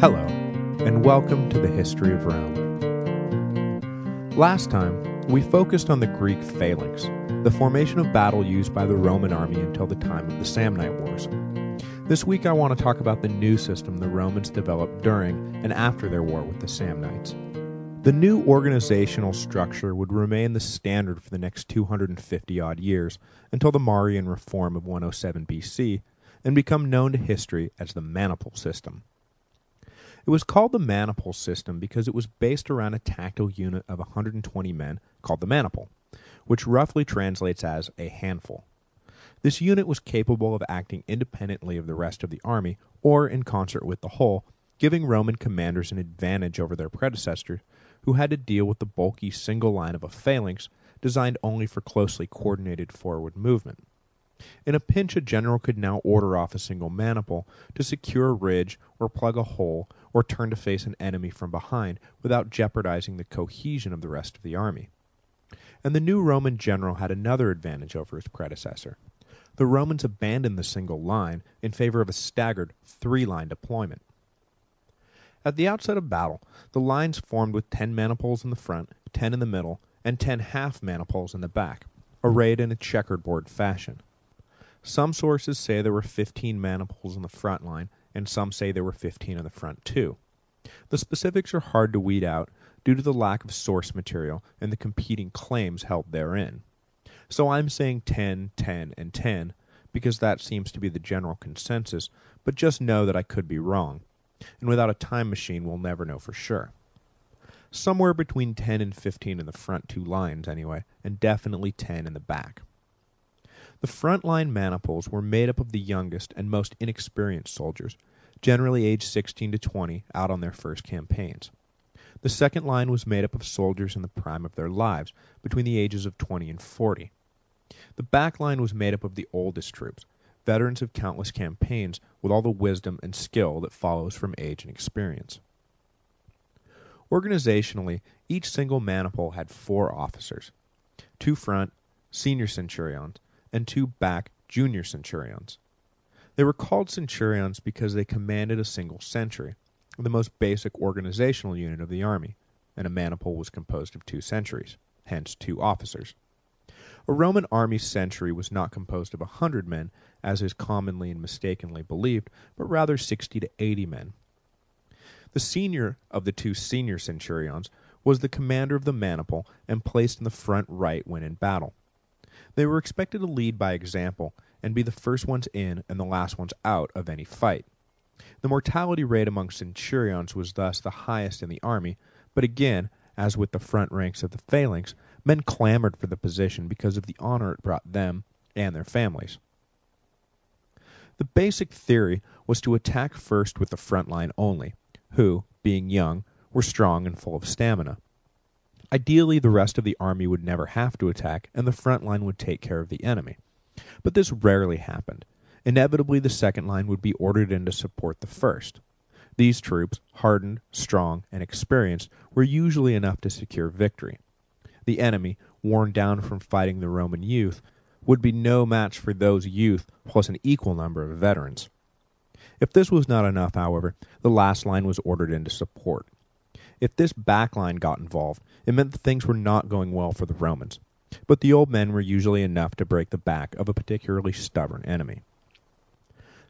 Hello, and welcome to the History of Rome. Last time, we focused on the Greek phalanx, the formation of battle used by the Roman army until the time of the Samnite Wars. This week, I want to talk about the new system the Romans developed during and after their war with the Samnites. The new organizational structure would remain the standard for the next 250 odd years until the Marian reform of 107 BC and become known to history as the Maniple system. It was called the Maniple system because it was based around a tactical unit of 120 men called the Maniple, which roughly translates as a handful. This unit was capable of acting independently of the rest of the army or in concert with the whole, giving Roman commanders an advantage over their predecessors who had to deal with the bulky single line of a phalanx designed only for closely coordinated forward movement. In a pinch a general could now order off a single maniple to secure a ridge or plug a hole or turn to face an enemy from behind without jeopardizing the cohesion of the rest of the army. And the new Roman general had another advantage over his predecessor. The Romans abandoned the single line in favor of a staggered three-line deployment. At the outset of battle, the lines formed with 10 maniples in the front, 10 in the middle, and 10 half maniples in the back, arrayed in a checkerboard fashion. Some sources say there were 15 maniples in the front line, and some say there were 15 in the front too. The specifics are hard to weed out due to the lack of source material and the competing claims held therein. So I'm saying 10, 10, and 10 because that seems to be the general consensus, but just know that I could be wrong. And without a time machine, we'll never know for sure. Somewhere between 10 and 15 in the front two lines, anyway, and definitely 10 in the back. The front-line maniples were made up of the youngest and most inexperienced soldiers, generally aged 16 to 20, out on their first campaigns. The second line was made up of soldiers in the prime of their lives, between the ages of 20 and 40. The back line was made up of the oldest troops, veterans of countless campaigns with all the wisdom and skill that follows from age and experience. Organizationally, each single maniple had four officers, two front, senior centurions, and two back junior centurions. They were called centurions because they commanded a single century, the most basic organizational unit of the army, and a maniple was composed of two centuries, hence two officers. A Roman army century was not composed of a hundred men, as is commonly and mistakenly believed, but rather sixty to eighty men. The senior of the two senior centurions was the commander of the maniple and placed in the front right when in battle. They were expected to lead by example and be the first ones in and the last ones out of any fight. The mortality rate among centurions was thus the highest in the army, but again, as with the front ranks of the phalanx, men clamored for the position because of the honor it brought them and their families. The basic theory was to attack first with the front line only, who, being young, were strong and full of stamina. Ideally, the rest of the army would never have to attack, and the front line would take care of the enemy. But this rarely happened. Inevitably, the second line would be ordered in to support the first. These troops, hardened, strong, and experienced, were usually enough to secure victory. The enemy, worn down from fighting the Roman youth, would be no match for those youth plus an equal number of veterans. If this was not enough, however, the last line was ordered in to support. If this back line got involved, it meant that things were not going well for the Romans, but the old men were usually enough to break the back of a particularly stubborn enemy.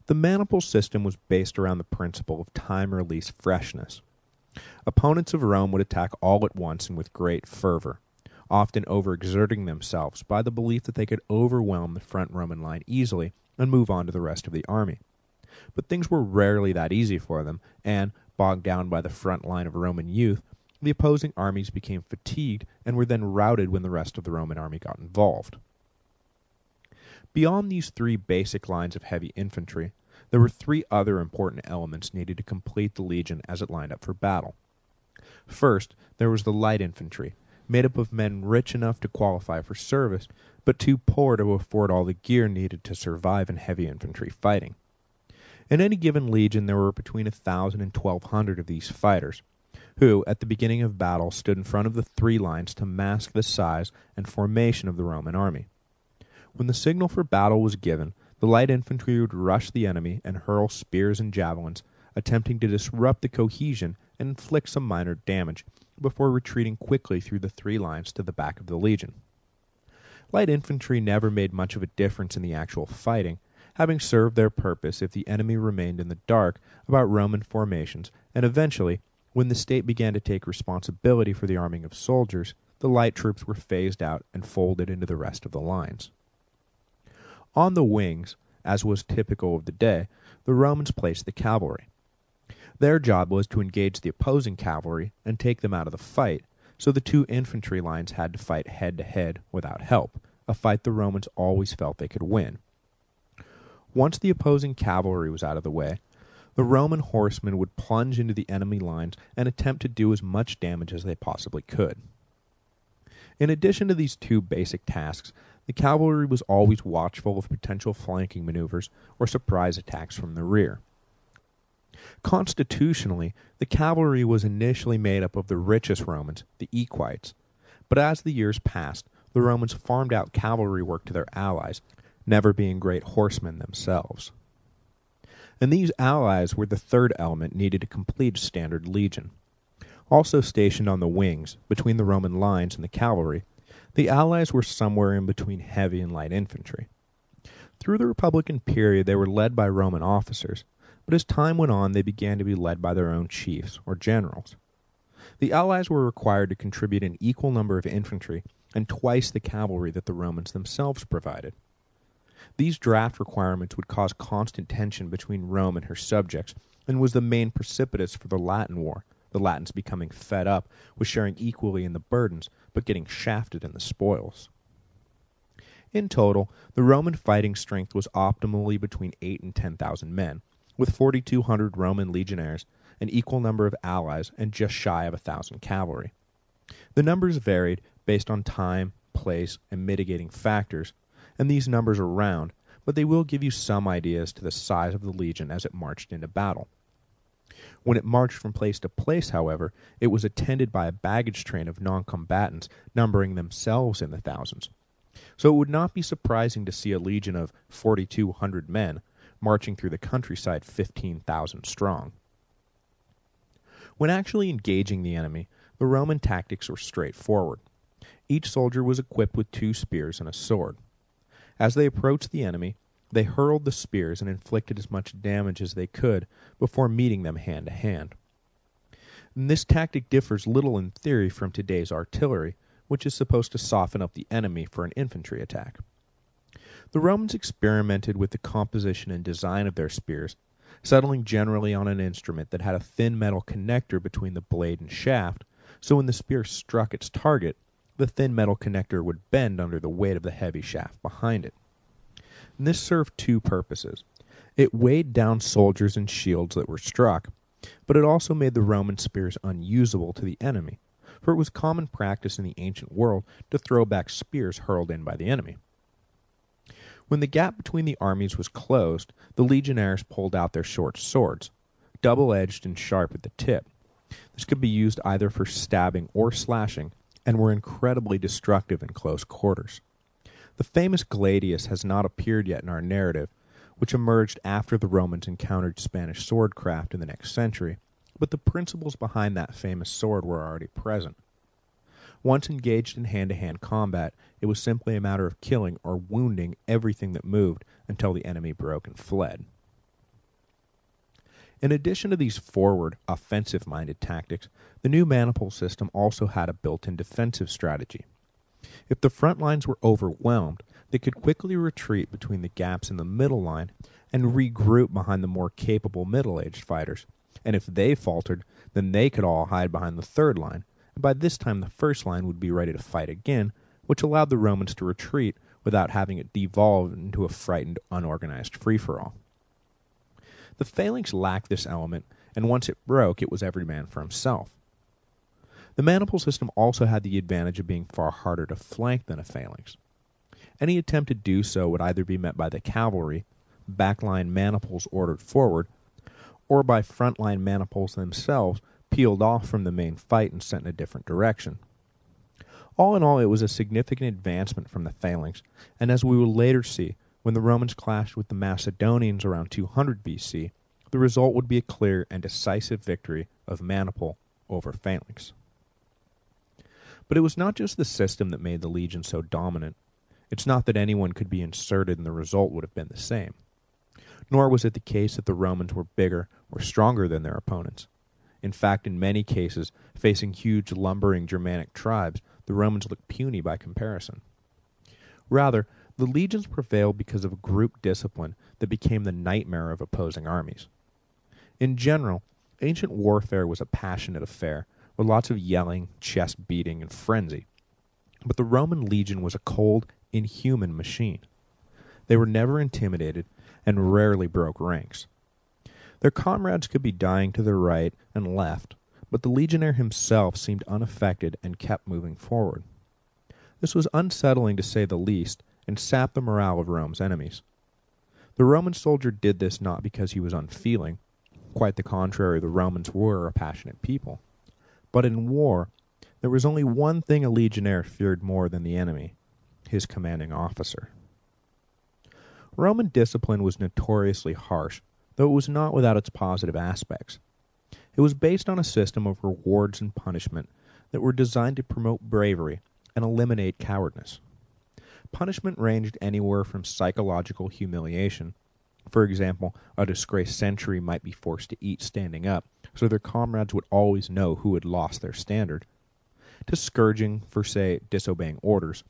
The maniple system was based around the principle of time release freshness. Opponents of Rome would attack all at once and with great fervor, often overexerting themselves by the belief that they could overwhelm the front Roman line easily and move on to the rest of the army. But things were rarely that easy for them, and, bogged down by the front line of Roman youth, the opposing armies became fatigued and were then routed when the rest of the Roman army got involved. Beyond these three basic lines of heavy infantry, there were three other important elements needed to complete the legion as it lined up for battle. First, there was the light infantry, made up of men rich enough to qualify for service, but too poor to afford all the gear needed to survive in heavy infantry fighting. In any given legion there were between a thousand and twelve hundred of these fighters, who, at the beginning of battle, stood in front of the three lines to mask the size and formation of the Roman army. When the signal for battle was given, the light infantry would rush the enemy and hurl spears and javelins, attempting to disrupt the cohesion and inflict some minor damage before retreating quickly through the three lines to the back of the legion. Light infantry never made much of a difference in the actual fighting, having served their purpose if the enemy remained in the dark about Roman formations, and eventually, when the state began to take responsibility for the arming of soldiers, the light troops were phased out and folded into the rest of the lines. On the wings, as was typical of the day, the Romans placed the cavalry. Their job was to engage the opposing cavalry and take them out of the fight, so the two infantry lines had to fight head to head without help, a fight the Romans always felt they could win. Once the opposing cavalry was out of the way, the Roman horsemen would plunge into the enemy lines and attempt to do as much damage as they possibly could. In addition to these two basic tasks, the cavalry was always watchful of potential flanking maneuvers or surprise attacks from the rear. Constitutionally, the cavalry was initially made up of the richest Romans, the equites, but as the years passed, the Romans farmed out cavalry work to their allies, never being great horsemen themselves. And these allies were the third element needed to complete a standard legion. Also stationed on the wings, between the Roman lines and the cavalry, the allies were somewhere in between heavy and light infantry. Through the Republican period they were led by Roman officers, but as time went on they began to be led by their own chiefs, or generals. The allies were required to contribute an equal number of infantry and twice the cavalry that the Romans themselves provided. These draft requirements would cause constant tension between Rome and her subjects, and was the main precipitous for the Latin War, the Latins becoming fed up with sharing equally in the burdens, but getting shafted in the spoils. In total, the Roman fighting strength was optimally between 8 and 10,000 men, with 4,200 Roman legionaries, an equal number of allies, and just shy of a thousand cavalry. The numbers varied based on time, place, and mitigating factors, and these numbers are round, but they will give you some ideas to the size of the legion as it marched into battle. When it marched from place to place, however, it was attended by a baggage train of non-combatants numbering themselves in the thousands. So it would not be surprising to see a legion of 4,200 men marching through the countryside 15,000 strong. When actually engaging the enemy, the Roman tactics were straightforward. Each soldier was equipped with two spears and a sword. As they approached the enemy, they hurled the spears and inflicted as much damage as they could before meeting them hand to hand. This tactic differs little in theory from today's artillery, which is supposed to soften up the enemy for an infantry attack. The Romans experimented with the composition and design of their spears, settling generally on an instrument that had a thin metal connector between the blade and shaft, so when the spear struck its target, the thin metal connector would bend under the weight of the heavy shaft behind it. And this served two purposes. It weighed down soldiers and shields that were struck, but it also made the Roman spears unusable to the enemy, for it was common practice in the ancient world to throw back spears hurled in by the enemy. When the gap between the armies was closed, the legionaries pulled out their short swords, double-edged and sharp at the tip. This could be used either for stabbing or slashing, and were incredibly destructive in close quarters. The famous gladius has not appeared yet in our narrative, which emerged after the Romans encountered Spanish swordcraft in the next century, but the principles behind that famous sword were already present. Once engaged in hand-to-hand combat, it was simply a matter of killing or wounding everything that moved until the enemy broke and fled. In addition to these forward, offensive-minded tactics, the new maniple system also had a built-in defensive strategy. If the front lines were overwhelmed, they could quickly retreat between the gaps in the middle line and regroup behind the more capable middle-aged fighters, and if they faltered, then they could all hide behind the third line, and by this time the first line would be ready to fight again, which allowed the Romans to retreat without having it devolve into a frightened, unorganized free-for-all. The phalanx lacked this element, and once it broke, it was every man for himself. The maniple system also had the advantage of being far harder to flank than a phalanx. Any attempt to do so would either be met by the cavalry, backline maniples ordered forward, or by frontline maniples themselves peeled off from the main fight and sent in a different direction. All in all, it was a significant advancement from the phalanx, and as we will later see, when the Romans clashed with the Macedonians around 200 BC, the result would be a clear and decisive victory of Maniple over Phalanx. But it was not just the system that made the legion so dominant. It's not that anyone could be inserted and the result would have been the same. Nor was it the case that the Romans were bigger or stronger than their opponents. In fact, in many cases, facing huge lumbering Germanic tribes, the Romans looked puny by comparison. Rather, the legions prevailed because of a group discipline that became the nightmare of opposing armies. In general, ancient warfare was a passionate affair, with lots of yelling, chest beating, and frenzy. But the Roman legion was a cold, inhuman machine. They were never intimidated and rarely broke ranks. Their comrades could be dying to their right and left, but the legionnaire himself seemed unaffected and kept moving forward. This was unsettling to say the least, and sap the morale of Rome's enemies. The Roman soldier did this not because he was unfeeling. Quite the contrary, the Romans were a passionate people. But in war, there was only one thing a legionnaire feared more than the enemy his commanding officer. Roman discipline was notoriously harsh, though it was not without its positive aspects. It was based on a system of rewards and punishment that were designed to promote bravery and eliminate cowardness. Punishment ranged anywhere from psychological humiliation for example, a disgraced sentry might be forced to eat standing up, so their comrades would always know who had lost their standard, to scourging for, say, disobeying orders,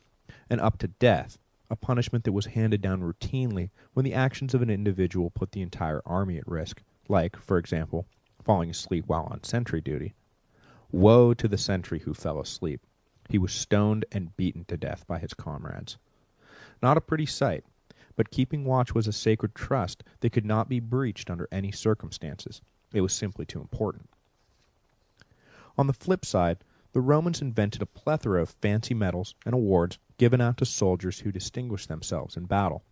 and up to death, a punishment that was handed down routinely when the actions of an individual put the entire army at risk, like, for example, falling asleep while on sentry duty. Woe to the sentry who fell asleep. He was stoned and beaten to death by his comrades. Not a pretty sight, but keeping watch was a sacred trust that could not be breached under any circumstances. It was simply too important. On the flip side, the Romans invented a plethora of fancy medals and awards given out to soldiers who distinguished themselves in battle.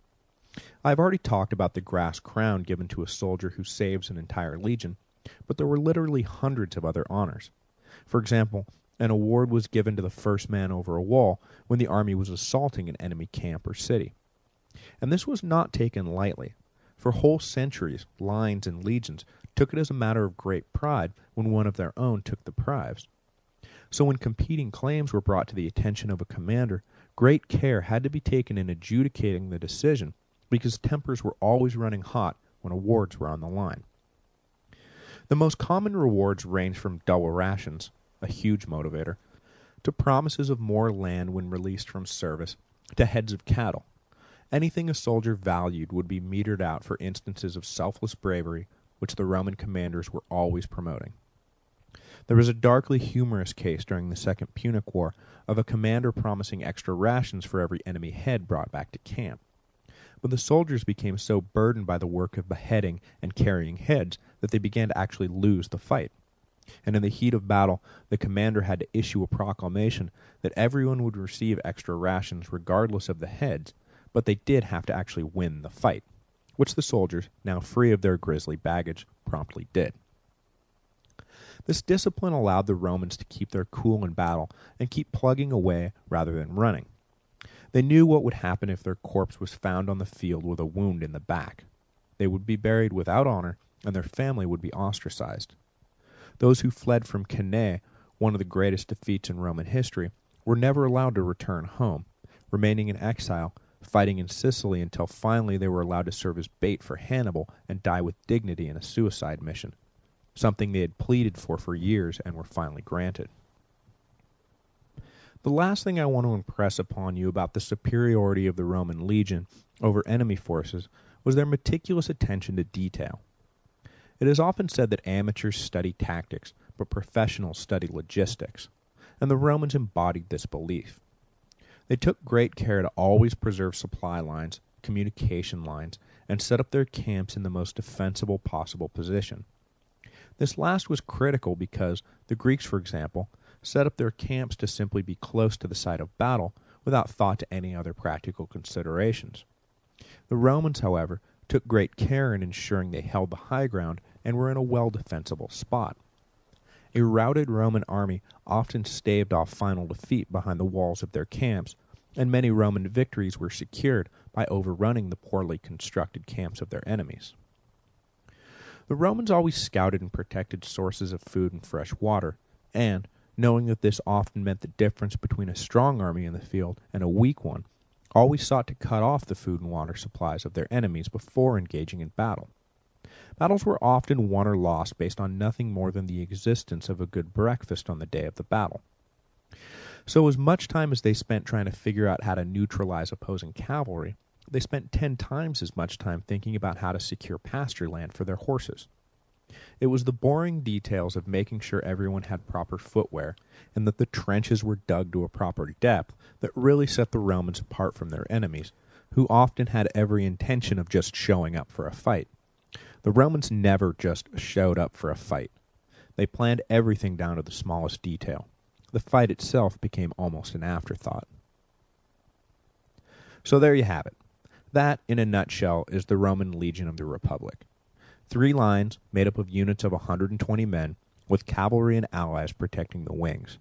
I have already talked about the grass crown given to a soldier who saves an entire legion, but there were literally hundreds of other honors. For example, an award was given to the first man over a wall when the army was assaulting an enemy camp or city. And this was not taken lightly. For whole centuries, lines and legions took it as a matter of great pride when one of their own took the prize. So when competing claims were brought to the attention of a commander, great care had to be taken in adjudicating the decision because tempers were always running hot when awards were on the line. The most common rewards ranged from double rations, a huge motivator, to promises of more land when released from service, to heads of cattle, Anything a soldier valued would be metered out for instances of selfless bravery which the Roman commanders were always promoting. There was a darkly humorous case during the Second Punic War of a commander promising extra rations for every enemy head brought back to camp. But the soldiers became so burdened by the work of beheading and carrying heads that they began to actually lose the fight. And in the heat of battle, the commander had to issue a proclamation that everyone would receive extra rations regardless of the heads, but they did have to actually win the fight, which the soldiers, now free of their grisly baggage, promptly did. This discipline allowed the Romans to keep their cool in battle and keep plugging away rather than running. They knew what would happen if their corpse was found on the field with a wound in the back. They would be buried without honor, and their family would be ostracized. Those who fled from Cannae, one of the greatest defeats in Roman history, were never allowed to return home, remaining in exile fighting in Sicily until finally they were allowed to serve as bait for Hannibal and die with dignity in a suicide mission, something they had pleaded for for years and were finally granted. The last thing I want to impress upon you about the superiority of the Roman legion over enemy forces was their meticulous attention to detail. It is often said that amateurs study tactics, but professionals study logistics, and the Romans embodied this belief. They took great care to always preserve supply lines, communication lines, and set up their camps in the most defensible possible position. This last was critical because the Greeks, for example, set up their camps to simply be close to the site of battle without thought to any other practical considerations. The Romans, however, took great care in ensuring they held the high ground and were in a well-defensible spot. A routed Roman army often staved off final defeat behind the walls of their camps, and many Roman victories were secured by overrunning the poorly constructed camps of their enemies. The Romans always scouted and protected sources of food and fresh water, and, knowing that this often meant the difference between a strong army in the field and a weak one, always sought to cut off the food and water supplies of their enemies before engaging in battle. Battles were often won or lost based on nothing more than the existence of a good breakfast on the day of the battle. So as much time as they spent trying to figure out how to neutralize opposing cavalry, they spent ten times as much time thinking about how to secure pasture land for their horses. It was the boring details of making sure everyone had proper footwear and that the trenches were dug to a proper depth that really set the Romans apart from their enemies, who often had every intention of just showing up for a fight. The Romans never just showed up for a fight. They planned everything down to the smallest detail. The fight itself became almost an afterthought. So there you have it. That, in a nutshell, is the Roman Legion of the Republic. Three lines made up of units of 120 men, with cavalry and allies protecting the wings.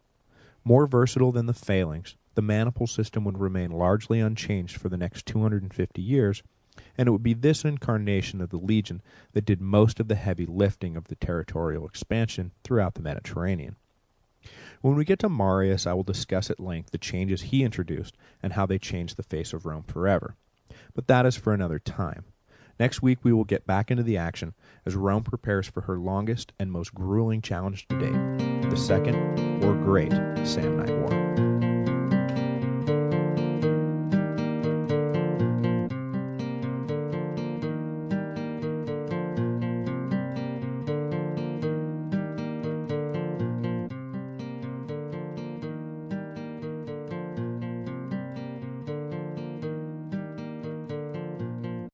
More versatile than the phalanx, the maniple system would remain largely unchanged for the next 250 years, and it would be this incarnation of the legion that did most of the heavy lifting of the territorial expansion throughout the Mediterranean. When we get to Marius, I will discuss at length the changes he introduced and how they changed the face of Rome forever. But that is for another time. Next week we will get back into the action as Rome prepares for her longest and most grueling challenge to date, the Second or Great Samnite War.